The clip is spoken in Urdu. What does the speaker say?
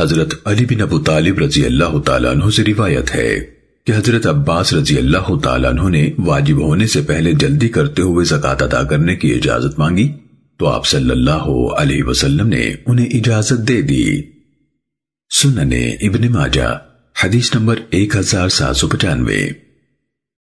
حضرت علی بن ابو طالب رضی اللہ تعالیٰ عنہ سے روایت ہے کہ حضرت عباس رضی اللہ تعالیٰ عنہ نے واجب ہونے سے پہلے جلدی کرتے ہوئے زکاة ادا کرنے کی اجازت مانگی تو آپ صلی اللہ علیہ وسلم نے انہیں اجازت دے دی۔ سننے ابن ماجہ، حدیث نمبر ایک ہزار سات سو پچانوے۔